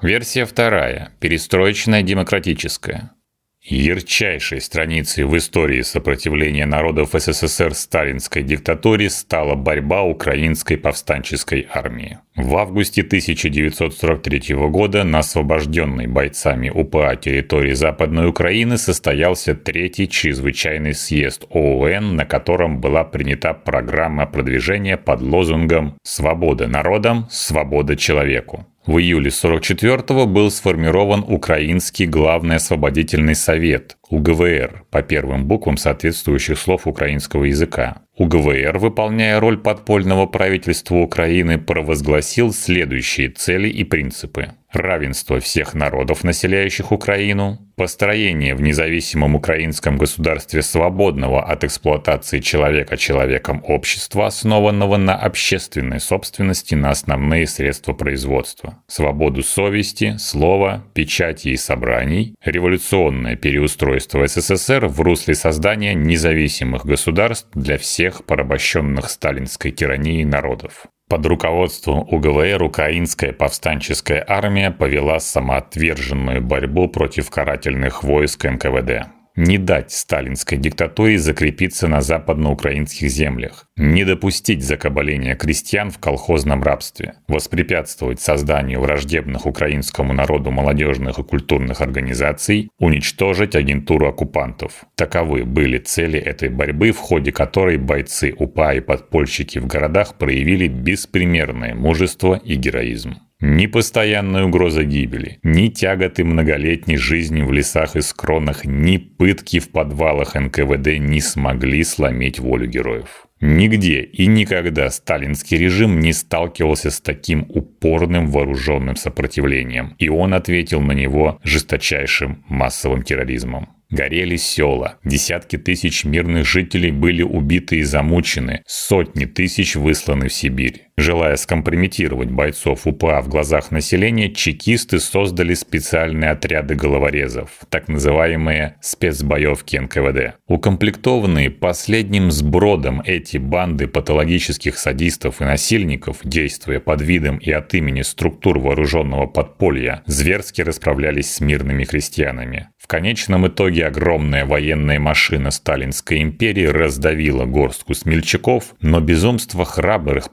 Версия вторая. Перестроечная демократическая. Ярчайшей страницей в истории сопротивления народов СССР сталинской диктатуре стала борьба украинской повстанческой армии. В августе 1943 года на освобожденной бойцами УПА территории Западной Украины состоялся третий чрезвычайный съезд ООН, на котором была принята программа продвижения под лозунгом «Свобода народам, свобода человеку». В июле 44-го был сформирован Украинский главный освободительный совет УГВР по первым буквам соответствующих слов украинского языка. УГВР, выполняя роль подпольного правительства Украины, провозгласил следующие цели и принципы. Равенство всех народов, населяющих Украину, построение в независимом украинском государстве свободного от эксплуатации человека человеком общества, основанного на общественной собственности на основные средства производства, свободу совести, слова, печати и собраний, революционное переустройство СССР в русле создания независимых государств для всех порабощенных сталинской тиранией народов. Под руководством УГВР украинская повстанческая армия повела самоотверженную борьбу против карательных войск НКВД не дать сталинской диктатуре закрепиться на западноукраинских землях, не допустить закабаления крестьян в колхозном рабстве, воспрепятствовать созданию враждебных украинскому народу молодежных и культурных организаций, уничтожить агентуру оккупантов. Таковы были цели этой борьбы, в ходе которой бойцы УПА и подпольщики в городах проявили беспримерное мужество и героизм. Ни постоянная угроза гибели, ни тяготы многолетней жизни в лесах и скронах, ни пытки в подвалах НКВД не смогли сломить волю героев. Нигде и никогда сталинский режим не сталкивался с таким упорным вооруженным сопротивлением, и он ответил на него жесточайшим массовым терроризмом. Горели села, десятки тысяч мирных жителей были убиты и замучены, сотни тысяч высланы в Сибирь. Желая скомпрометировать бойцов УПА в глазах населения, чекисты создали специальные отряды головорезов, так называемые спецбоевки НКВД. Укомплектованные последним сбродом эти банды патологических садистов и насильников, действуя под видом и от имени структур вооруженного подполья, зверски расправлялись с мирными крестьянами. В конечном итоге огромная военная машина Сталинской империи раздавила горстку смельчаков, но безумство храбрых,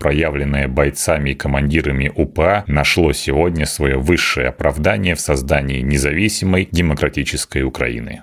проявленное бойцами и командирами УПА, нашло сегодня свое высшее оправдание в создании независимой демократической Украины.